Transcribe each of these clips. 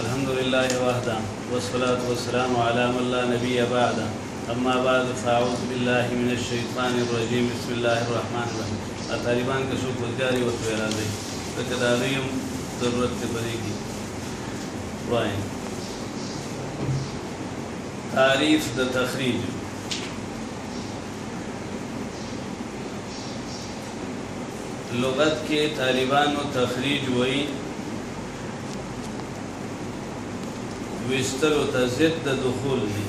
الحمدلله وحده والصلاة والسلام على من لا نبي بعده اما بعد فاعوذ بالله من الشيطان الرجيم بسم الله الرحمن الرحيم طالبان که څوک وزګاری ورته راځي ځکه دا لوی هم ضرورت دی په دې کې وایي تعریف د تخریج لغت کې طالبانو تخریج وایي ویستلو ته ضد د دخول دي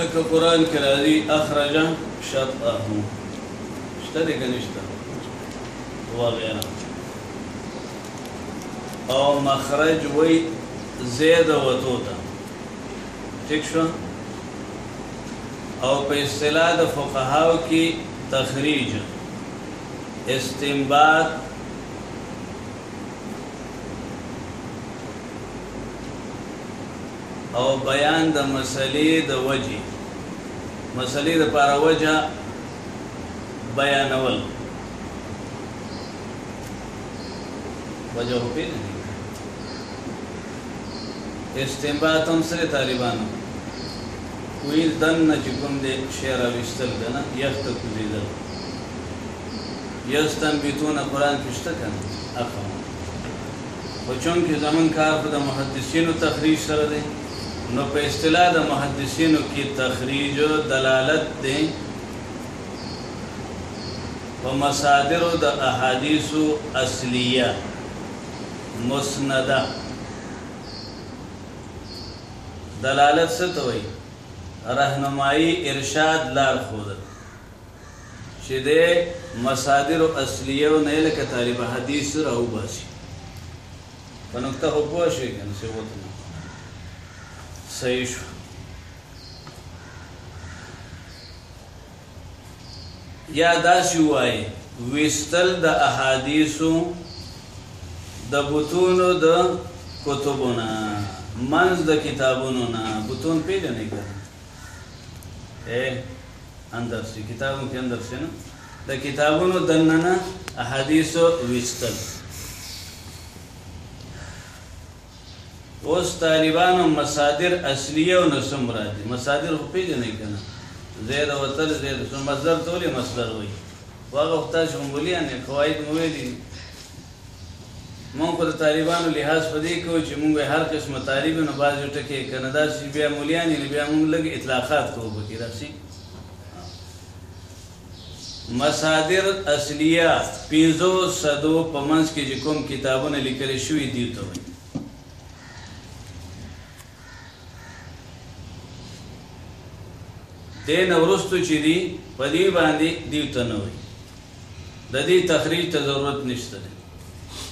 لکه قرآن کې راځي اخرج شطأه شته دی که نشته وغیره او مخرج وایي زید وتو ته ټیک شو او په اصطلاح د فقهاو کې تخریج، استنباط، او بیان د مسلې د وجې مسلې د پاره وجه بیانول وجه په نه دي استنباط هم سره طالبانو ویل دن نه چې کوم دی شی را ویستل کنه یخ ته کوزیدل یستن بیتونه قران کې شته کنه اخمه خو چونکې زمونږ کار خو د محدثینو تخریج سره دی نو په اصطلاح د محدثینو کې تخریج دلالت دی په مصادرو د احادیثو اصلیه مسنده. دلالت څه ته وایي؟ رهنمايي، ارشاد، لار ښودل چې دی مصادرو اصليو نه يې لکه طالب حديث را وباسي. په نکته خو پوه شوې که نه؟ صيغتو نه صحيح شو. یا داسې ووایئ، ویستل د احادیثو د بطونو د کتبو نه، منځ د کتابونو نه، بطون پېژنئ که نه؟ ای اندر سي، کتابونو کې اندر سي نه، د کتابونو دننه احادیث ویستل. اوس طالبانو مصادر اصلیه او نه څومره دي مصادر خو پیژنئ کنه ځای د وتل ځای د څومره مصدر ته ولې مصدر وایي خو هغه خو تاسو هم ولیان یې قواعد مو ویلي دي مونږ خو د طالبانو لحاظ په دې کوو چې مونږ هر قسمه طالب نو بعض یو ټکی که نه داسې چې بیا مولیان یې بیا مونږ لږ اطلاقات کوو پکې داسې مصادر اصلیه پنځو صدو په منځ کې چې کوم کتابونه لیکل شوي دي ته وایي. دې نه وروسته چې دي په دې باندې دې ته نه وایي. د دې تخریج ته ضرورت نشته دی.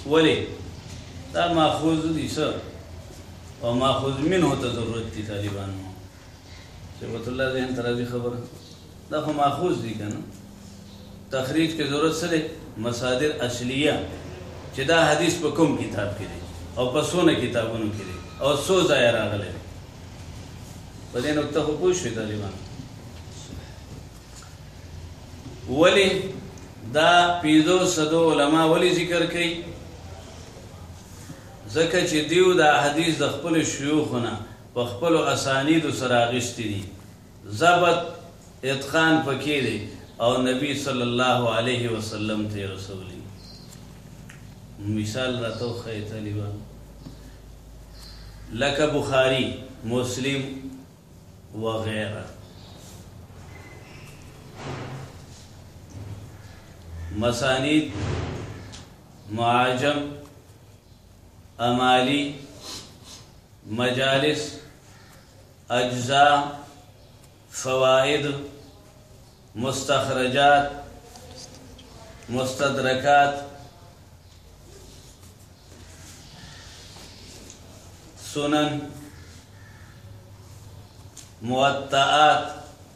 ولې دا ماخوذ دي څه او ماخوذ منه ته ضرورت دي طالبانو. صبغت الله ذهن ته راځي خبره. دا خو ماخوذ دي کنه تخریج کې ضرورت څه دی مصادر اصلیه چې دا حدیث په کوم کتاب کې دی او په څونه کتابونو کې دی او څو ځای راغلی دی په دې نقطه خو پوه شوي طالبان ولې دا پنځو صدو علما ولې ذکر کوي ځکه چې دیو دا حدیث د خپل شیوخونه په خپل اسانید سره اغشتي دي ضبط اتقان پکې دی او نبی صلی الله علیه وسلم ته رسولي مثال راته وښیه طالبان لکه بخاری مسلم وغیره مسانید معاجم امالی مجالس اجزاء فوائد مستخرجات مستدرکات سنن موطئات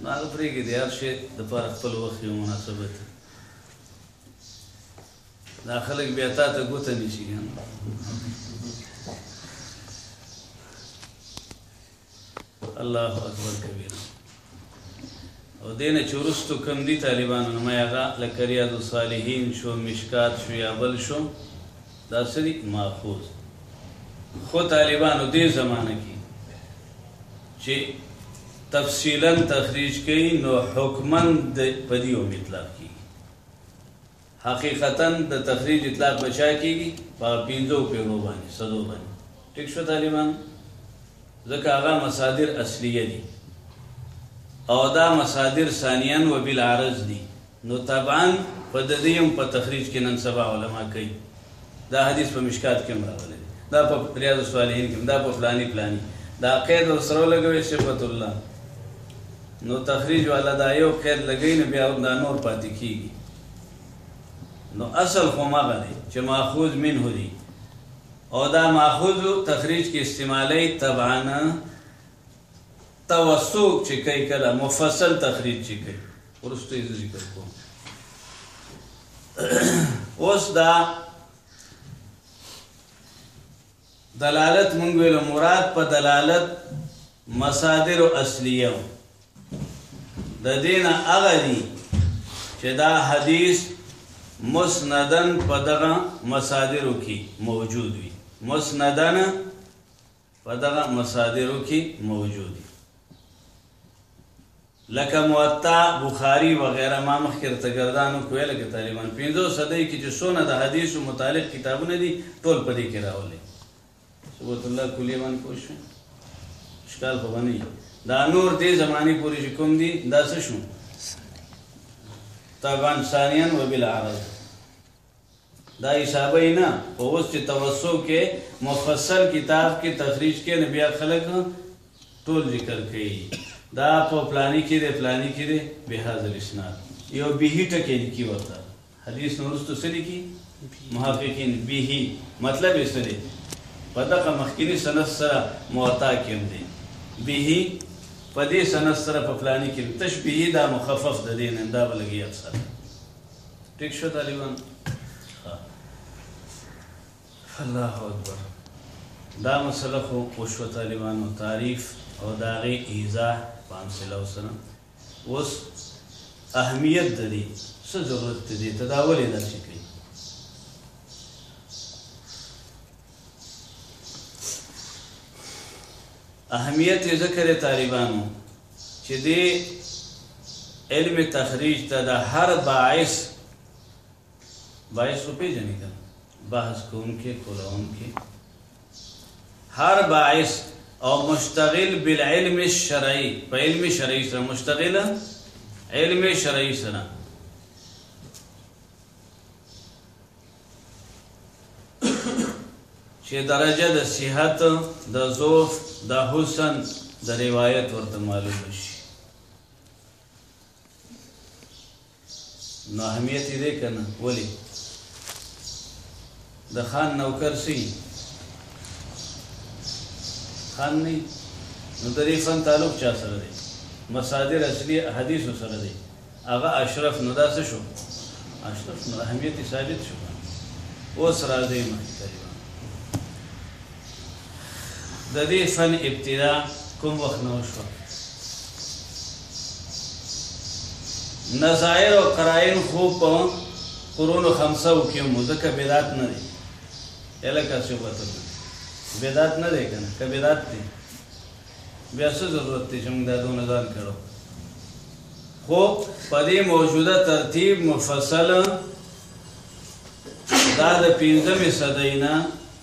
نو هغه پرېږدي د هر شي لپاره خپل وخت یو مناسبت دی دا خلک بیا تا ته ګوته نیسي الله اکبر کبیر او دین چورستو کم دی طالبانو نو ما یادا لکریادو صالحین شو مشکات شو یا بل شو دا څه دي ماخوذ خو طالبانو دې زمانه کې چې تفصیلا تخریج کوي نو حکما د پدی او مطلق کی حقیقتا د تخریج اطلاق بچا کیږي په پینځو پیړو باندې صدو باندې ټیک شو طالبان ځکه هغه مصادر اصلیه دي او دا مصادر ثانیا و بالعرض دي نو طبعا په د دې هم په تخریج کې نن سبا علما کوي دا حدیث په مشکات کې هم راغلی دا په ریاض الصالحین کې دا په فلانی فلانی دا قید ور سره لګوي صفت الله نو تخریج والا دا یو قید لګی نو بیا دا نور پاتې کیږي نو اصل خو ماغه دی چې ماخوذ منه دی او دا ماخوذ تخریج کې استعمالي طبعا توسوق چې کوي کله مفصل تخریج چې کوي ورسته یې ذکر کوم اوس دا دلالت مونږ ویل مراد په دلالت مصادر اصلیه د دې نه هغه دي چې دا حدیث مسندن په دغه مصادرو کې موجود وي مسندن په دغه مصادرو کې موجود وي لکه موطا بخاری وغیرہ ما مخکې ته ګردانو کوی لکه طالبان 15 صدۍ کې چې سونه د حدیثو متعلق کتابونه دي ټول په دې کې راولي صبغت الله کلیه باندې پوه شو اشکال خو به نه وي دا نور دې زمانې پورې چې کوم دي دا څه شو طبعا ثانیا و بالعرض دا حسابه نه په اوس چې توسو کې مفصل کتاب کې تخریج کې نه بیا خلک ټول ذکر کوي دا په پلاني کې دی پلاني کې دی به حاضر اسناد یو به ټکې لیکي ورته حدیث نه وروسته څه لیکي محققین به مطلب یې څه دی په دغه مخکیني سند سره معطا کې هم دی به په دې سند سره په پلاني کې تشبیه دا مخفف د دین دا بلګي اکثر ټیک شو طالبان الله اکبر دا مسله خو وشو طالبانو تعریف او داغه ایزا په امثله وسره اوس اهمیت د دې څه ضرورت ته دې ته دا ولې داسې کوي اهمیت یې ذکر طالبانو چې دې علم تخریج ته د هر باعث باعث په پیژنې کنه بحث کوونکې کولونکې هر باعث او مشتغل بالعلم الشرعي په علم شرعي سره مشتغل علم شرعي سره چې درجه د صحت د ضعف د حسن د روایت ورته معلوم شي نو اهمیت یې دی که نه؟ ولې؟ د خان نوکر څه وي؟ خان نه وي. نو د دې فن تعلق چا سره دی؟ مصادر اصلي حدیثو سره دی. هغه اشرف نو دا څه شو؟ اشرف نو اهمیت یې ثابت شو که نه؟ اوس راځئ مخکې طالبان. ددې فن ابتدا کوم وخت نه وشوه؟ نظایر او قراین خو په قرون خمسه و کې هم ځکه بدعت نه دی الکه څه وته بدعت نه دی کنه که بدعت دی بیا څه ضرورت دی چې موږ دا دونه ځان کړو خو په دې موجوده ترتیب مفصل دا د پنځمې صدۍ نه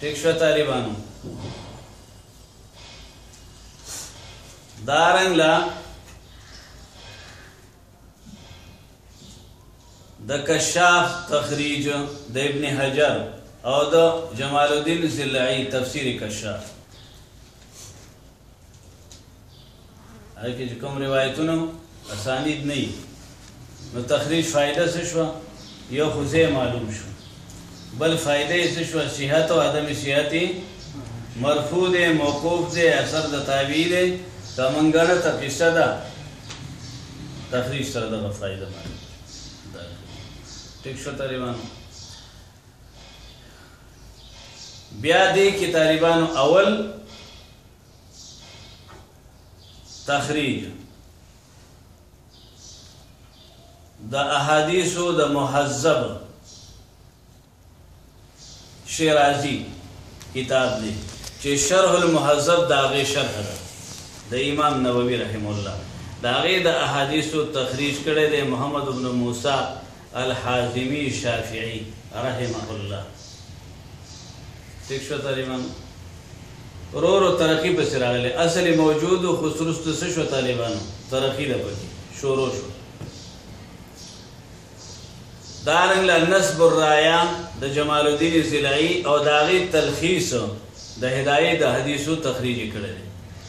ټیک شو طالبانو دارنګ لا د کشاف تخریج د ابن حجر او د جمال الدین ضلعی تفسیر کشاف هغه کې کوم روایتونه اسانید نه نو تخریج فائدہ څه شو یو خو زه معلوم شو بل فائدہ یې څه شو صحت او عدم صحت مرفوع دی موقوف دی اثر د تابعی دی تمنګړه تفسه ده تخریج سره دغه فائدہ معلوم ټیک شو طالبانو بیا دې کې طالبانو اول تخریج د احادیثو د مهذب شیرازی کتاب دی چې شرح المهذب دا غي شرح ده د امام نووي رحم الله دا غي د احادیثو تخریج کړي دی محمد ابن موسی الحازمي شافعي رحمه الله ټیک شو طالبان رو رو ترقی پس راغلی اصل موجود و خصرست سشو طالبانو ترقی دا پکی شورو شو دارنګ لا نسب الرایا د جمال الدین ضلعی او داغي تلخیص د هدايه د حدیثو تخریج کړی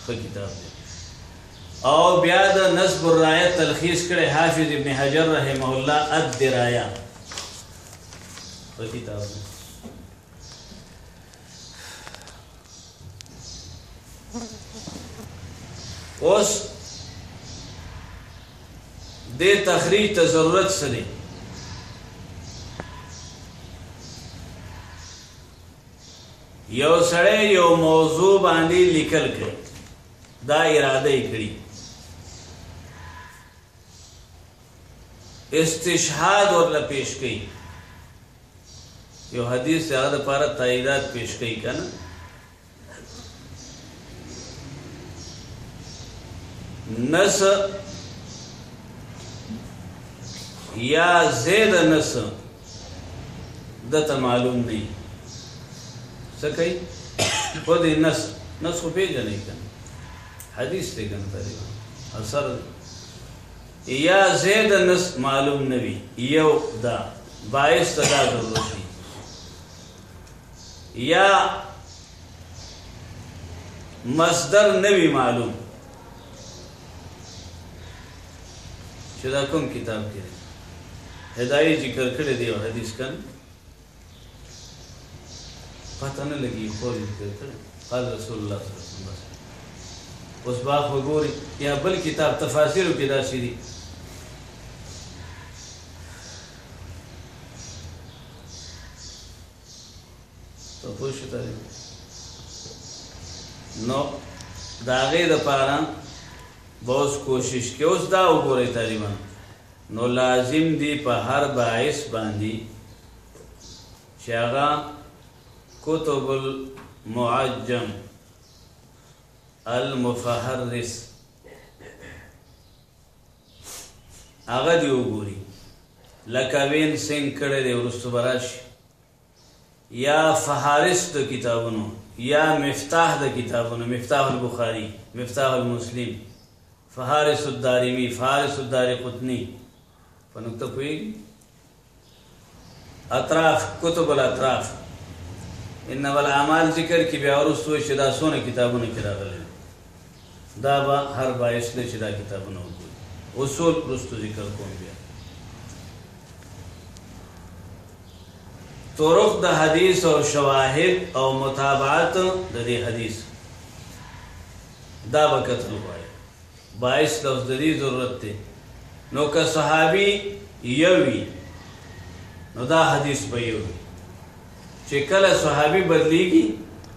خو کتاب دی او بیا د نصب الرایه تلخیص کړی حافظ ابن حجر رحمه الله الدرایه په کتاب دی اوس د تخریج ته ضرورت څه دی یو سړی یو موضوع باندې لیکل کوي دا اراده یې کړې استشهاد ورله پیش کړي یو حدیث هغه د پاره تاییدات پیش کړي کنه نس یا زید نس ده ته معلوم نه څه کوي په دې نس نس خو پیژنې کنه حدیث ته کنه تقریبا اثر یا زید نس معلوم نه وي یو دا باعث ته دا ضرورت دي یا مصدر نه وي معلوم چه دا کوم کتاب کې دی هدايه ذکر کړی دی او حدیث کن پته نه لګي خو ذکر کړی قال رسول الله صلی الله علیه وسلم اوس با خو ګوري یا بل کتاب تفاسیر کې دا سری ته پوه شو نو دا غي د پاره به اوس کوشش کوي اوس دا وګورئ طالبان نو لازم دي په هر باعث باندي چې هغه کتب المعجم المفهرس هغه دی وګوري لکه وین سنگ کړی دی وروسته به راشي یا فهارس د کتابونو یا مفتاح د کتابونو مفتاح البخاری مفتاح المسلم فهارس الدارمی فهارس الدار قطنی په نقطه کوي اطراف کتب الاطراف ان ول اعمال ذکر کې بیا ورسو چې دا سونه کتابونه کې راغلي دا به هر باعث دی چې دا کتابونه وګوري اصول پرستو ذکر کوم بیا طرق د حدیث او شواهد او متابعت د دې حدیث دا وخت نو وایي باعث د ذری ضرورت دی نو که صحابي یوي نو دا حدیث به یو چې کله صحابي بدلیږي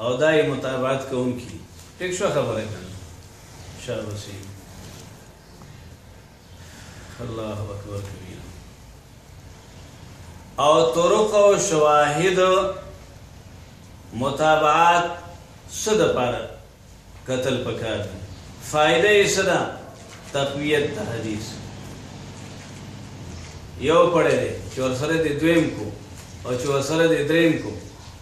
او دا یې متابعت کوونکي ټیک شوه خبره که نه شابه سي الله اکبر کبیر او طرق او شواهد متابعات صد پر قتل پکار دي فائدہ یې صدا تقویت د حدیث یو پړې چې ورسره د دویم کو او چې ورسره د دریم کو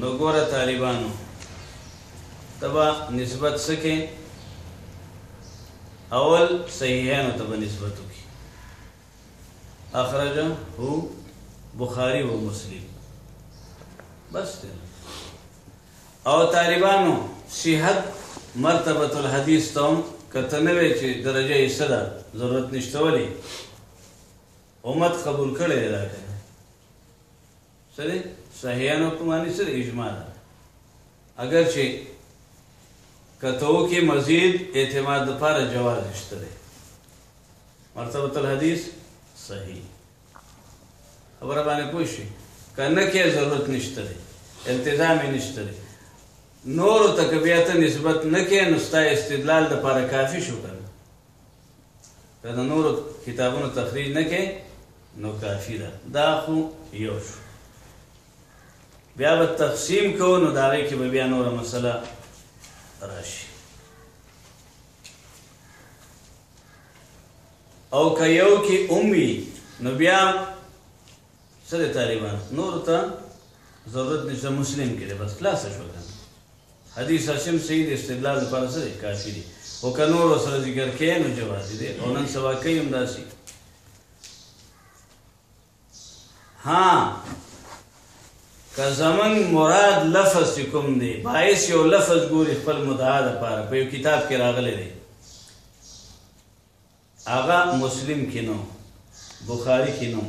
نو ګوره طالبانو ته به نسبت څه کې اول صحیحینو ته به نسبت وکړي اخرجه هو بخاری و مسلم بس دی او طالبانو صحت مرتبه الحدیث ته هم کته نه وی چې درجه یې څه ده ضرورت نشته ولې امت قبول کړی دی دا کنه سره صحیحان او معنی سره اجماع ده اگر چې کتو کې مزید اعتماد لپاره جواز شته ده مرتبه الحدیث صحیح خبره باندې پوه شي کنه کې ضرورت نشته ده التزام نشته ده نور تکبیات نسبت نه کې نو ستا استدلال لپاره کافی شو کنه که د نورو کتابونو تخریج نه کې نو کافی ده دا خو یو شو بیا به تقسیم کوو نو د هغې کې به بیا نوره مسله راشي او که یو کې هم وي نو بیا څه د طالبان نورو ته ضرورت نشته مسلم کې دی بس خلاصه شوه حدیث هاشم صحیح د استدلال لپاره څه دی؟ کافي دی. خو که نور ورسره ذکر کړې نو جوازي دی او نن سبا کوي هم داسي. ها که زمون مراد لفظ چې کوم دی باعث یو لفظ ګوري خپل مدعا لپاره په یو کتاب کې راغلی دی هغه مسلم کی نو بخاری کی نو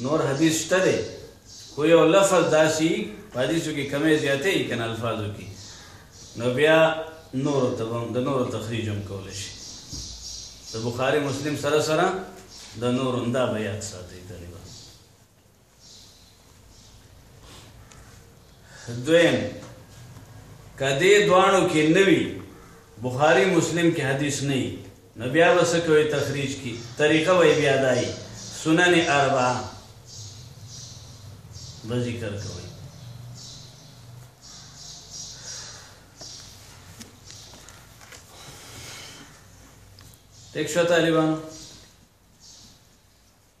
نور حدیث شته دی خو یو لفظ داسی په حدیثو کی کمی زیاته ای کنه الفاظو کی نو بیا نور ته هم د نور تخریج هم کول شي د بخاری مسلم سره سره د نور انده بیا ساتي طالبان دویم کدی دوانو کې نوی بخاری مسلم کې حدیث نه نو بیا وس کوي تخریج کی طریقه وای بیا دای سنن اربع به ذکر کوي ٹیک شو طالبانو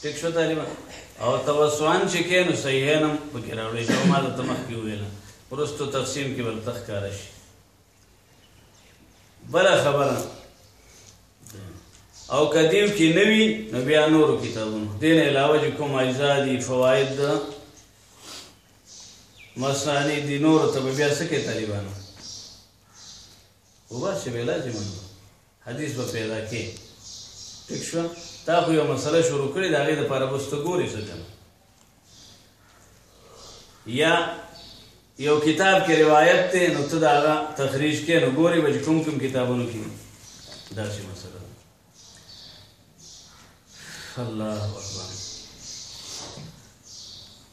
ټیک شو طالبان او توسوان چې کینو صحیح نم پکې راوړې شو ما د تمخ کې ویل پرستو تقسیم کې ورته ښکار شي بل خبره او کدیو کې نوی نو بیا نورو کتابونو دین علاوه چې کوم اجزا دي فواید ده مسانی دي نورو ته بیا څه کې طالبانو وباسي بیا لازم نه حدیث به پیدا کې ټیک شو تا خو یو مسله شروع کړې دا غي د پاره بس ته ګوري څه کنه یا یو کتاب کې روایت ته نو ته دا تخریج کې نو ګوري به کوم کوم کتابونو کې دا شی مسله الله اکبر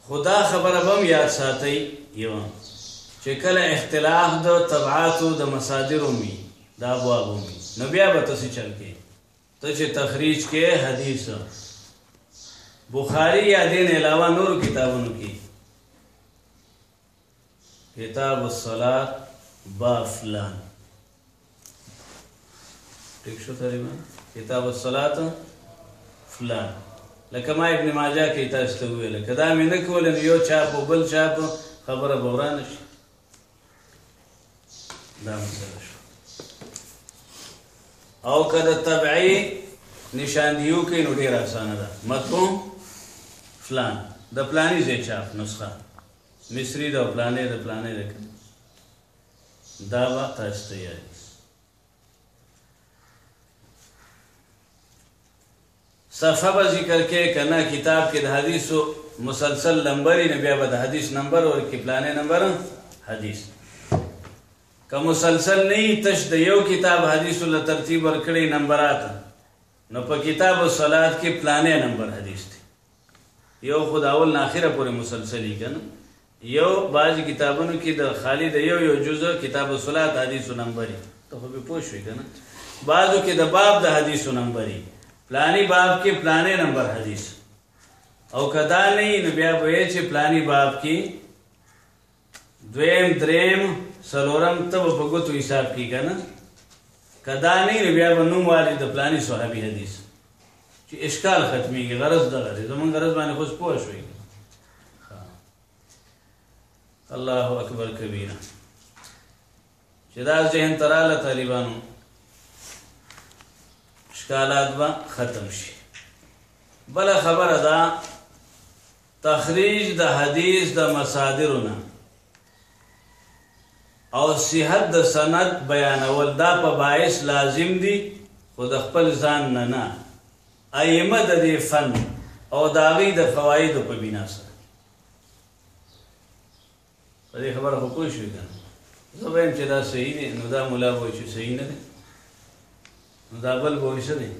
خدا خبره بم یاد ساتي یو چې کله اختلاف د تبعاتو د مصادرو می دا ابواب می نو بیا به تاسو چل کې ته چې تخریج کې حدیث بخاری یا دین علاوه نور کتابونو کې کتاب الصلاة بافلان ٹھیک شو تقریبا کتاب الصلاة فلان لکه ما ابن ماجه کې تاسو ته ویل کدا مې نه کول نو یو چا په بل چا په خبره بوران شي دا مسله شو او کدا تبعی نشان دیو کې نو ډیر اسانه ده مفهوم فلان د پلاني ځای چاپ نسخه مصری ده او پلانی ده پلانی ده کنه دا به تاسو ته یاد صفه به ذکر کې کنه کتاب کې د حدیثو مسلسل لمبرې نه بیا به د حدیث نمبر او کې پلانې نمبر حدیث که مسلسل نه تش د یو کتاب حدیث له ترتیب ورکړي نمبرات نو په کتاب الصلات کې پلانې نمبر حدیث دی یو خو د اول نه اخره پورې مسلسل وي که نه یو بعضې کتابونو کې د خالي د یو یو جزء کتاب الصلات حدیثو نمبر وي ته خو پرې پوه شوې که نه بعضو کې د باب د حدیثو نمبر وي پلاني باب کې پلانې نمبر حدیث او که دا نه وي نو بیا به یې چې پلاني باب کې دویم دریم څلورم ته به په ګوتو حساب کی کنه که دا نه وي بیا به نوم والي د پلاني صحابي حدیث چې اشکال ختمېږي غرض دغه دی زمونږ غرض باندې خو پوه شوي الله اکبر کبیره چې دا ذهن ته راله طالبانو اشکالات به ختم شي بله خبره ده تخریج د حدیث د مصادرو نه او صحت د سند بیانول دا په باعث لازم دي خو د خپل ځان نه نه ائمه د دې فن او داغي د فواید په بنا سره په دې خبره خو پوه شوې که نه زه وایم چې دا صحیح دی نو دا ملا به وایي چې صحیح نه دی نو دا بل به وایي څه دی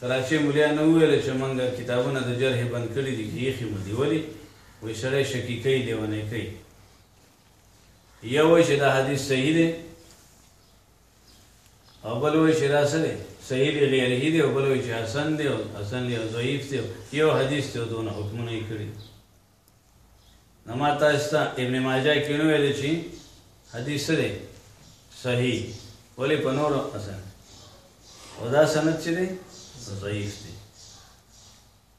کراچۍ ملیا نه وویل چې موږ کتابونه د جرحې بند کړي دي چې ایښي مو دي ولې وایي سړی شکي کوي لیونی کوي یو وایي چې دا حدیث صحیح دی او بل وایي چې دا څه دی صحیح دی غیره دی او بل وایي چې حسن دی او حسن دی او ضعیف دی یو حدیث دی او دونه حکمونه یې کړي نو ما تاسو ته ابن ماجه کې نو ویل چې حدیث دی صحیح ولې په نورو حسن او دا سند چې دی ضعیف دی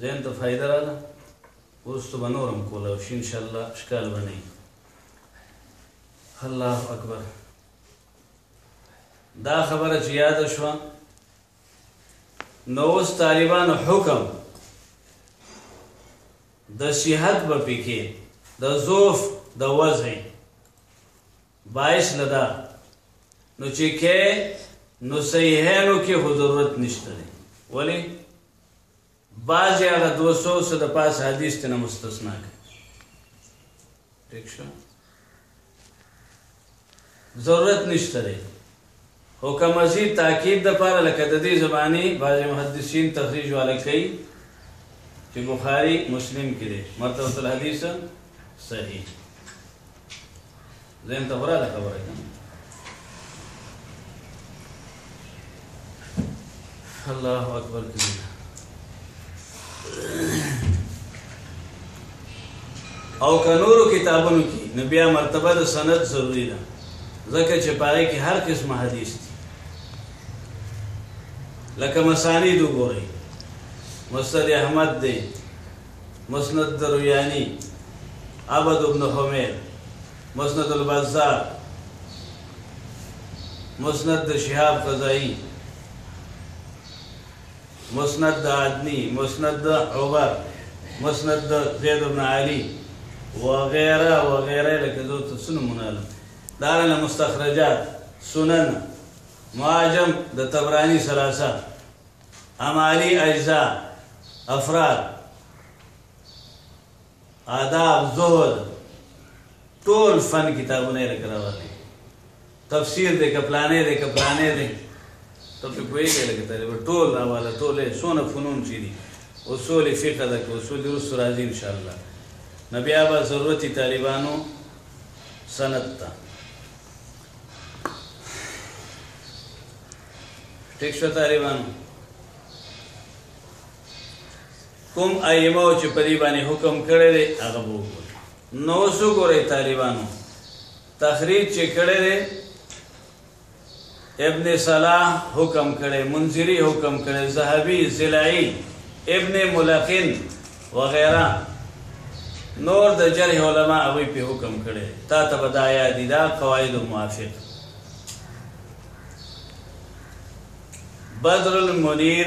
ذهن ته فایده راغله وروسته به نور هم کولی شي انشاءالله اشکال به نه وي الله اکبر دا خبره چې یاده شوه نو اوس طالبانو حکم د صحت به پکې د ضعف د وضع باعث نه ده نو چې کې نو صحیحینو کې خو ضرورت نشته دی ولی بعضې هغه دوه سو څه د پاسه حدیث ته نه مستثنا کوي ټیک شو ضرورت نشته دی خو که مزید تاکید لپاره لکه ددې زمانې بعضې محدثین تخریج والا کوي چې بخاری مسلم کې دی مرتبة الحدیث صحیح ذهن ته خورا ده خبره کنه الله اکبر کبیر او کنورو کتابونو کې نو بیا مرتبه د سند ضروری ده ځکه چې پاره کې هر قسم حدیث دي لکه مسانی دو ګوري مسند احمد دی مسند درویانی عبد ابن حمیر مسند البزار مسند د شهاب قضائی مسند د عدنی مسند د عمر مسند د زید بن علی وغیره وغیره لکه زه ته څه نمونه علم دارنګه مستخرجات سنن معاجم د طبرانی ثلاثه امالی اجزا افراد آداب، زهد، ټول فن کتابونه یې لکه راوالي تفسیر دی که پلانې دی که پلانې دی ته پرې پوهېږې لکه طالب ټول راواله ټول یې څونه فنون چې دي اصول فقه ده که اصول دې وروسته راځي انشاءالله نو بیا به ضرورت طالبانو سند ته ټیک شو طالبانو کوم ائمه چې په دې باندې حکم کړی دی هغه به وګورئ نو اوس وګورئ طالبانو تخریج چې کړی دی ابن صلاح حکم کړی منذری حکم کړی زهبی زلعی ابن ملقن وغیرہ نور د جرح علما هغوی په حکم کړی تا ته به دا یاد دي دا قواعد موافق بدر المنیر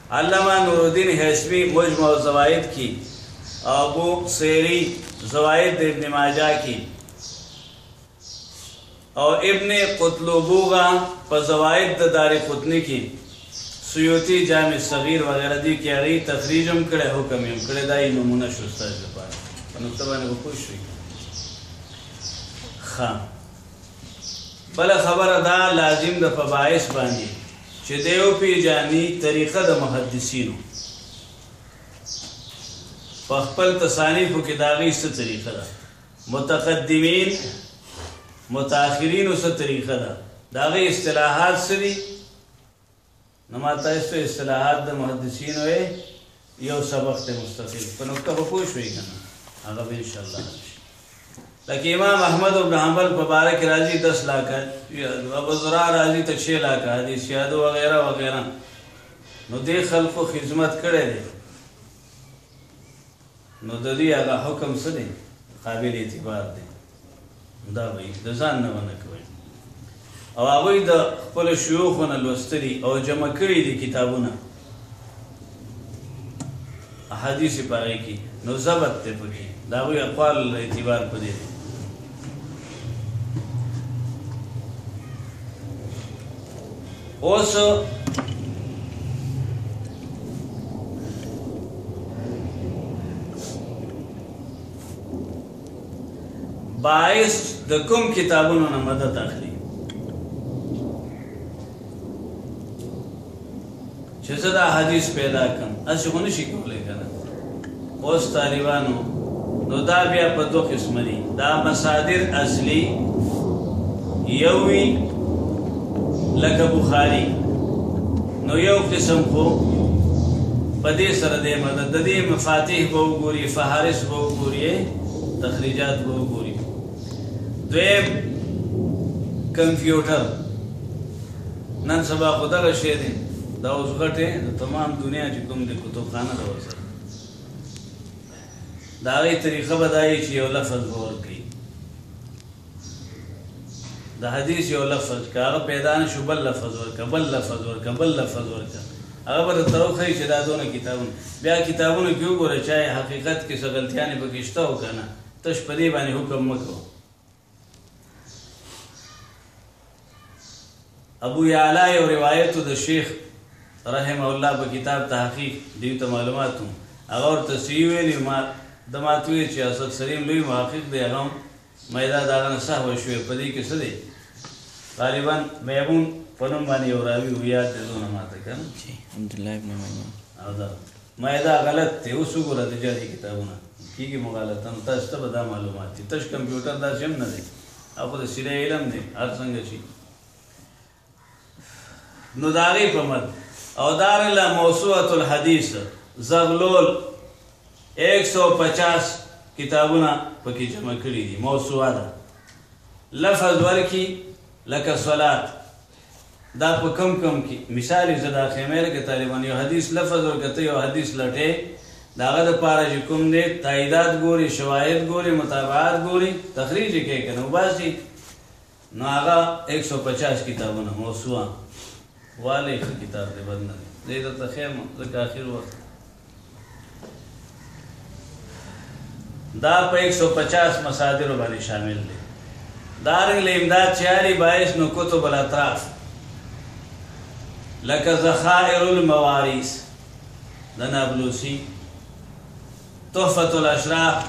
علامه نورالدین هاشمی مجمع الزوائد کی او ابو سیری زوائد د ابن ماجه کی او ابن قطلوبوغا په زوائد د دار قطنی کی سیوطی جامع صغیر وغیره دی کی هغی تخریج هم کړی حکم هم کړی دا یی نمونه شو ستاسو لپاره په نقطه باندې به پوه شوی ښه بله خبره دا لازم ده په باعث باندې چې دی وپېژاني طریقه د محدثینو په خپل تصانیفو کې د هغې څه طریقه ده متقدمین متاخرینو څه طریقه ده د هغې اصطلاحات څه دي نو ما تاسوته اصطلاحات د محدثینو یې یو سبق ته مستقل په نقطه به پوه شوي که نه هغه به انشاءالله حل شي لکه امام احمد ابن حنبل په باره کې راځي دس لاکه ابو زرا راځي ته شی لاکه حدیث یادو وغیره وغیره نو دې خلکو خدمت کړی دی نو د دوی هغه حکم څه دی؟ قابل اعتبار دی. دا به یې د ځان نه ونه کوي. او هغوی د خپلو شیوخو نه لوستلي او جمع کړي دي کتابونه احادیث یې په هغې کې نو ضبط دی پکې د هغوی اقوال اعتبار په دې دی اوس باعث د کوم کتابونو نه مدد اخلي چې زه دا حدیث پیدا کړم اسی خو نشي کولی کنه اوس طالبانو نو دا بیا په دوه قسم دي دا مصادر اصلي یووي لکه بخاری نو یو قسم خو په دې سره د مدد د دې مفاتيح به وګوري فهارس به وګوري تخریجات به وګوري دویم کمپیوټر نن سبا خو دغه شی دی دا اوس غټې د تمام دنیا چې کوم دی کتابخانه ده ورسره د هغې طریقه به دا وي چې یو لفظ به ورکوي د حدیث یو لفظ که هغه پیدا نه شو بل لفظ ورکه بل لفظ ورکه بل لفظ ورکه هغه به درته وښیي چې دا دونه کتابونه بیا کتابونو کې وګوره چې حقیقت کې څه غلطیانې پکې شته او که نه تش په دې باندې حکم مه کوه ابو یعلا یو روایت د شیخ رحم الله په کتاب تحقیق دیو ته معلوماتو هغه ورته سی ویلی ما د ماتوی چې اسد سلیم لوی محقق دی هغه مېدا داغه نه سهو شوې په دې کې څه دی غالبا میمون په نوم باندې یو راوي ویاد دی دونه ماته کنه چې عبد الله ابن میمون او دا مه دا غلط دی اوس وګوره د جادي کتابونه کېږي مغالطه نو تاسو ته به دا معلومات دي تش کمپیوټر داسې هم نه دی هغه د سیده علم دی هر څنګه شي نو د هغې په مد او دارله موسوعة الحدیث زغلول 150 کتابونه پکې جمع کړي دي موسوعه ده لفظ ورکی لکه صلات دا په کوم کوم کی مثال یی زه دا خیمه لکه طالبان یو حدیث لفظ ورکه ته یو حدیث لټه دا غد پاره چې کوم دی تاییدات ګوري شواهد ګوري متابعات ګوري تخریج کوي کنه وباسي نو هغه 150 کتابونه موسوعه والي کتاب دی بدنه دې ته خیمه زکه اخر وخت دا په 150 مصادرو باندې شامل دی دارنګ له امداد چیاري باعث نو کتب الاطراف لکه ذخائر المواريث د نابلوسی تحفة الاشراف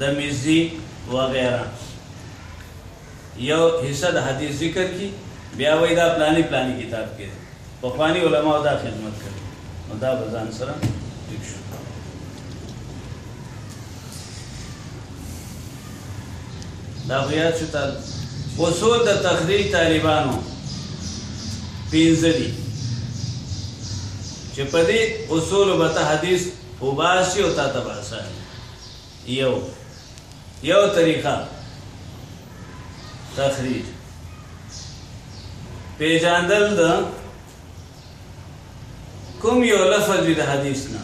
د مزي وغیره یو حصه د حدیث ذکر کړي بیا وایي دا پلاني پلاني کتاب کې دی پخواني علماو دا خدمت کړی نو دا به ځان سره ټیک شو دا خو یاد شو تل اصول د تخریج طالبانو پنځه دي چې په دې اصولو به ته حدیث وباسي او تا ته به اساني یو یو طریقه تخریج پیجاندل د کوم یو لفظ د حدیث نه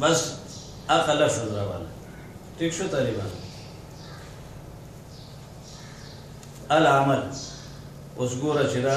بس اقا لفظ راواله ٹھیک شو طالبان العمل اوس ګوره چې دا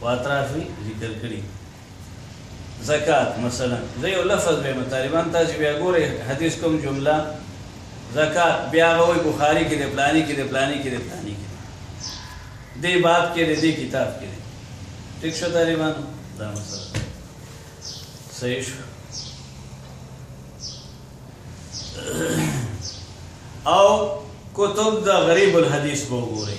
په اطراف یې ذکر کړي دي. زکات مثلا زه یو لفظ وایم طالبان تاسې بیا ګورئ حدیث کوم جمله زکات بیا هغه وایي بخاري کې دی پلاني کې دی پلاني کې دی پلاني کې دی دې باب کې دی دې کتاب کې دی ټیک شو طالبانو دا مسله صحیح شو او کتب د غریب الحدیث به وګورئ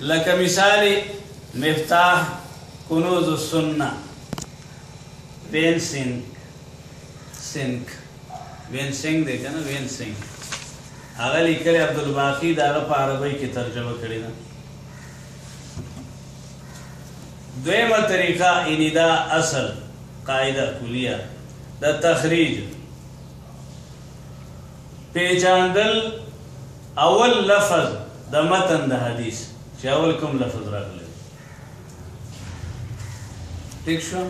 لکه مثال مفتاح کنوز السنه وین سنگ سنگ وین سنگ دی کنه وین سنگ هغه لیکل عبدالباقی دا په عربی کې ترجمه کړی ده دویمه طریقه یعنی دا اصل قاعده کلیه د تخریج پیچاندل اول لفظ د متن د حدیث چې اول کوم لفظ راغلی ټیک شو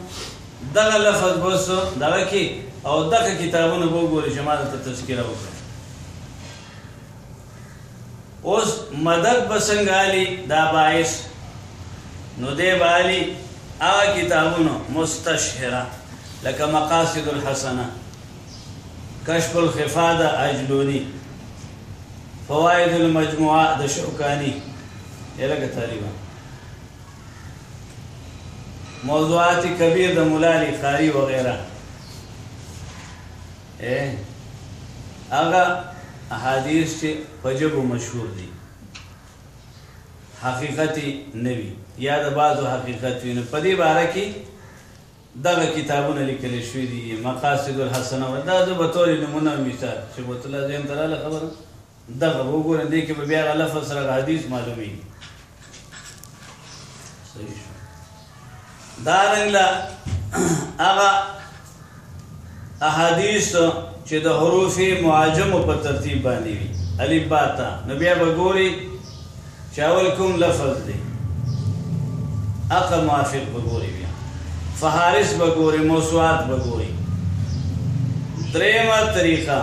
دغه لفظ بس دغه کې او دغه کتابونه به وګورئ چې ما درته تذکره وکړه اوس مدد به څنګه عالي دا باعث نو دی به عالي هغه کتابونه مستشهره لکه مقاصد الحسنه کشف الخفا د اجلوني فوائد المجموعه د شوکاني یلګه طالبان موضوعات کبیر د مولاري قاری وغیرہ اے هغه احادیث چې په جبو مشهور دي حقیقت نوي یا د بعضو حقیقت وي نو په دې باره کې دغه کتابونه لیکل شوي دي یې مقاصد الحسنه وایي. دا زه بطور نمونه او مثال چې بوت الله ذهن ته راغله خبره دغه به وګورئ، دې کې به بیا هغه لفظ سره هغه حدیث معلومېږي. صحیح شو. دا رنګله هغه احادیث چې د حروف معجمو په ترتیب باندې وي الف با تا نو بیا به ګوري چې اول کوم لفظ دی اقه موافق به ګوري بیا فهارس به ګوري موسوات به ګوري درېمه طریقه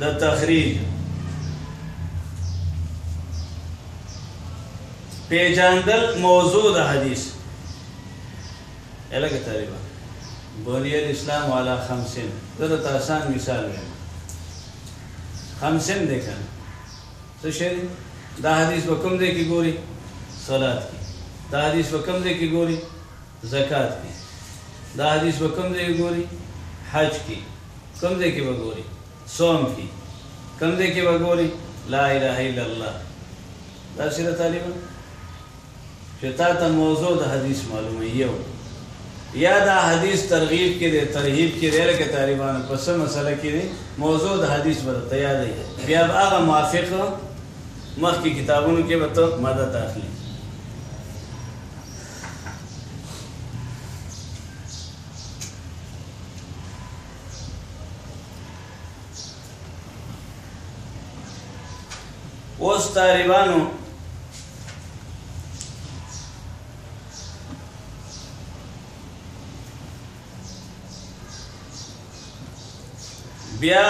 د تخریج پیجاندل موضوع د حدیث الګ طالبان بنی الاسلام علی خمسین زه د تاسان مثال ویم خمسین دی کنه څه شی دی؟ دا حدیث په کوم ځای کې ګوري؟ صلات کې. دا حدیث په کوم ځای کې ګوري؟ زکات کې. دا حدیث په کوم ځای کې ګوري؟ حج کې. کوم ځای کې به ګوري؟ صوم کې. کوم ځای کې به ګوري؟ لا اله الا الله. دا سره طالبان چه تاته موضوع د حدیث معلومه یو یا دا حدیث ترغیب کی دی ترهیب کی دی لکه طالبانو په څه مسله کی دی موضوع د حدیث به درته یادی بیا به هغه موافق مخکی کتابونو کی به ته مدد اخلی. اوس طالبانو بیا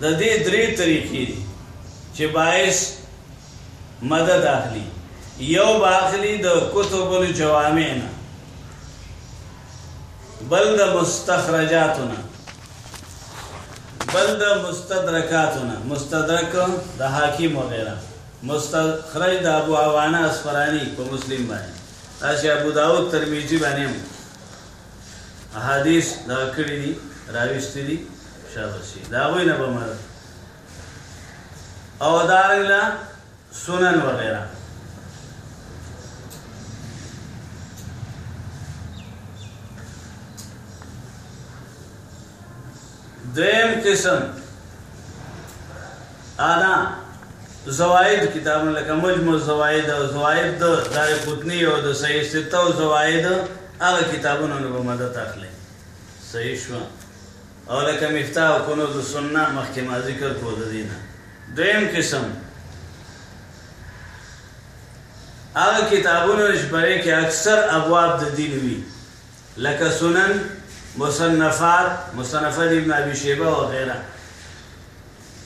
د دې درې طریقې دي چې باعث مدد اخلي یو باخلي د کتب الجوامع نه بل د مستخرجاتو نه بل د مستدرکاتو نه مستدرک د حاکم وغیره مستخرج د ابو عوانه اسفرانی په مسلم باندې تاسو ابو داود ترمذی باندې احادیث دا کړی دي راوستي دي شابه شي دا وینه به مر او دارنګ سنن وغیره دویم قسم ادا زواید کتابونه لکه مجموع زواید او زواید د دار قطنی او د صحیح سته او زواید هغه کتابونه به مدد اخلي صحیح شو او لکه مفتاح او کنوز السنه مخکې ما ذکر کړو د دې نه دویم قسم هغه کتابونه چې په هغې کې اکثر ابواب د دین وي لکه سنن مصنفات مصنفات ابن ابي شیبه وغیره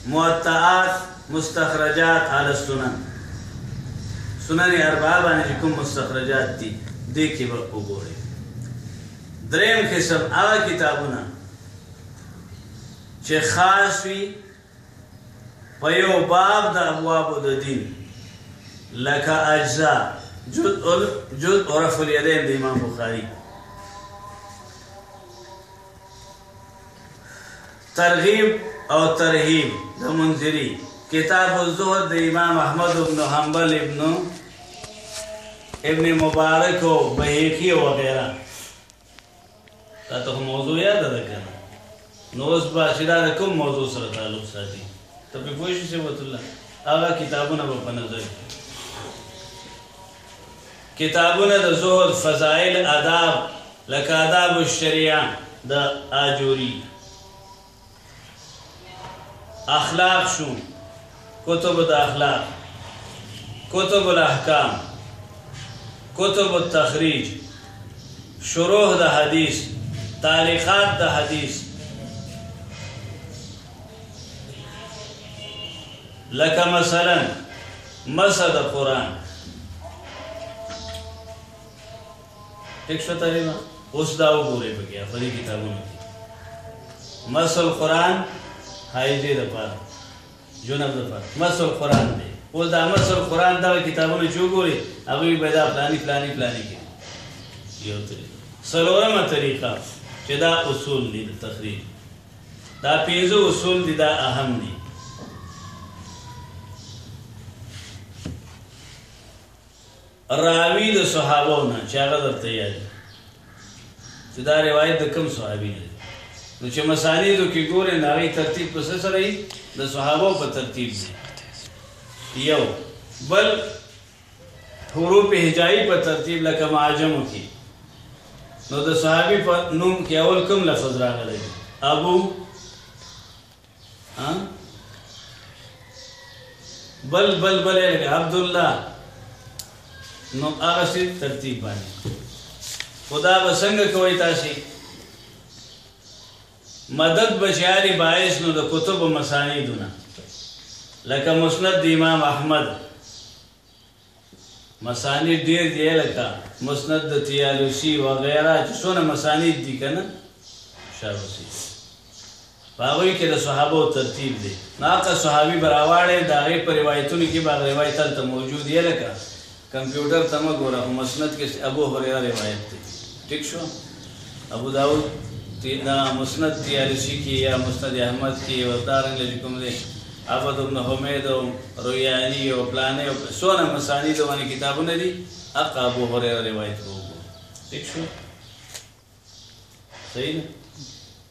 موطئات، مستخرجات علی السنن، سنن اربعه باندې چې کوم مستخرجات دي دې کې به وګورئ. دریم قسم هغه کتابونه چې خاص وي په یو باب د ابوابو د دین لکه اجزا جزء جزء رفع الیدین د امام بخاری ترغیب او ترهیب، د منذري، کتاب الزهد د امام احمد ابن حنبل ابن ابن مبارک او بهیقی او غیره دا ته موضوع یاد ده کنه نو اوس به چې دا کوم موضوع سره تعلق ساتي ته په پوه شې صبت الله هغه کتابونه به په نظر کې کتابونه د زهد، فضائل، آداب، لکه آداب الشریعه د آجوری، اخلاق شو، کتب د اخلاق، کتب الاحکام، کتب التخریج، شروح د حدیث، تعلیقات د حدیث، لکه مثلا مسه د قران ټیک شو تقریبا اوس دا وګورئ په کې افری کتابونو کې مسل قران حایزه د پاره جنب د پاره مسل قران دی اوس دا مسل قران دا کتابونه چې وګورئ هغه به دا پلاني پلاني پلاني کې یو طریقه سلورمه طریقه چې دا اصول دي د تخریج دا پنځه اصول دي دا اهم دي. راوی د صحابو نه چې هغه درته یاد چې دا روایت د کوم صحابي دی نو چې مسانیدو کې ګورې د هغې ترتیب په څه سره د صحابو په ترتیب دی یو بل حروف هجائی په ترتیب لکه ما عجمو کی نو د صحابی په نوم کی اول کوم لفظ راغلی دی ابو ها بل بل بل لکه عبد الله نو هغه سي ترتیب باندې خدا به څنګه کوي تاسو مدد به چې هري باعث نو د کتب و مسانیدو نه لکه مسند د امام احمد مسانید ډیر دی لکه مسند د تیالوسی و غیره چې څونه مسانید دي کنه شاروسی باوی کې د صحابه او ترتیب دی ناقه صحابي براواړې دا غي پر روایتونو کې باغ روایت تل موجود یې لکه کمپیوټر ته مه ګوره خو مسند کې ست ابو هريره روايت دی ټيک شو ابو داود تي دا مسند تيالسي کې يا مسند احمد کې او دا رنګ لږ کوم دی عبد ابن حميد او روياني او پلانه او سونه مسانيد باندې کتابونه دي اق ابو هريره روايت وو ټيک شو صحیح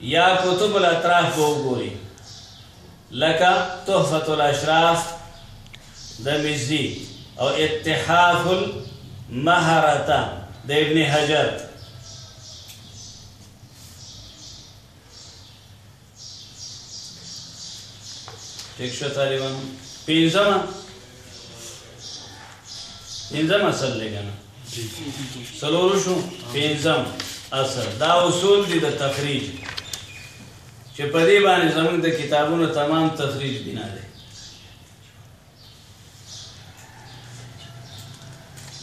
یا کتب الاطراف به وګوري لکه تحفة الاشراف د مزي او اتحاف المهرته د ابن حجر ٹھیک شو طالبان پینځمه پنځم اصل دی کنه څلور شو پنځم اصل دا اصول دي د تخریج چې په دې باندې زموږ د کتابونو تمام تخریج بنا دی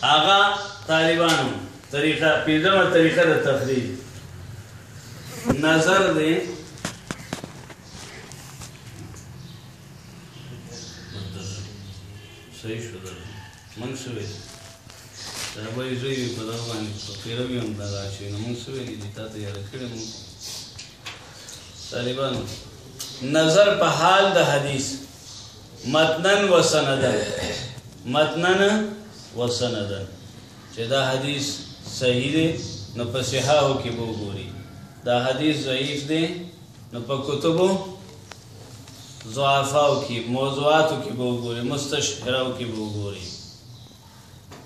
هغه طالبانو طریقه پنځمه طریقه د تخریج نظر دی صحیح شو دا موږ څه ویل دا به یې زوی وي په دغه باندې په پیره وي هم دا راشي نو موږ څه ویلي دي تا ته یاده کړې موږ طالبانو نظر په حال د حدیث متنن و سندن متنن و سندن چې دا حدیث صحیح دی نو په صحاحو کې به وګوري دا حدیث ضعیف دی نو په کتبو ضعفاو کی موضوعاتو کی به وګوري مستشهراو کی به وګوري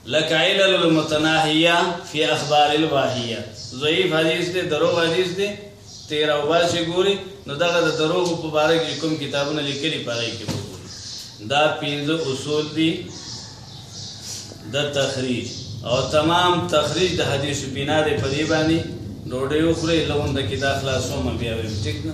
لکه علل المتناهیه فی اخبار الواهیه ضعیف حدیث دی دروغ حدیث دی تیر او باسی ګوري نو دغه د دروغ په باره کې کوم کتابونه لیکلي په هغې کې به ګوري دا پنځه اصول دي د تخریج او تمام تخریج د حدیث بنا دی په دې باندې ډوډۍ وخورئ لغونده کې دا خلاصوم بیا ویم ټیک ده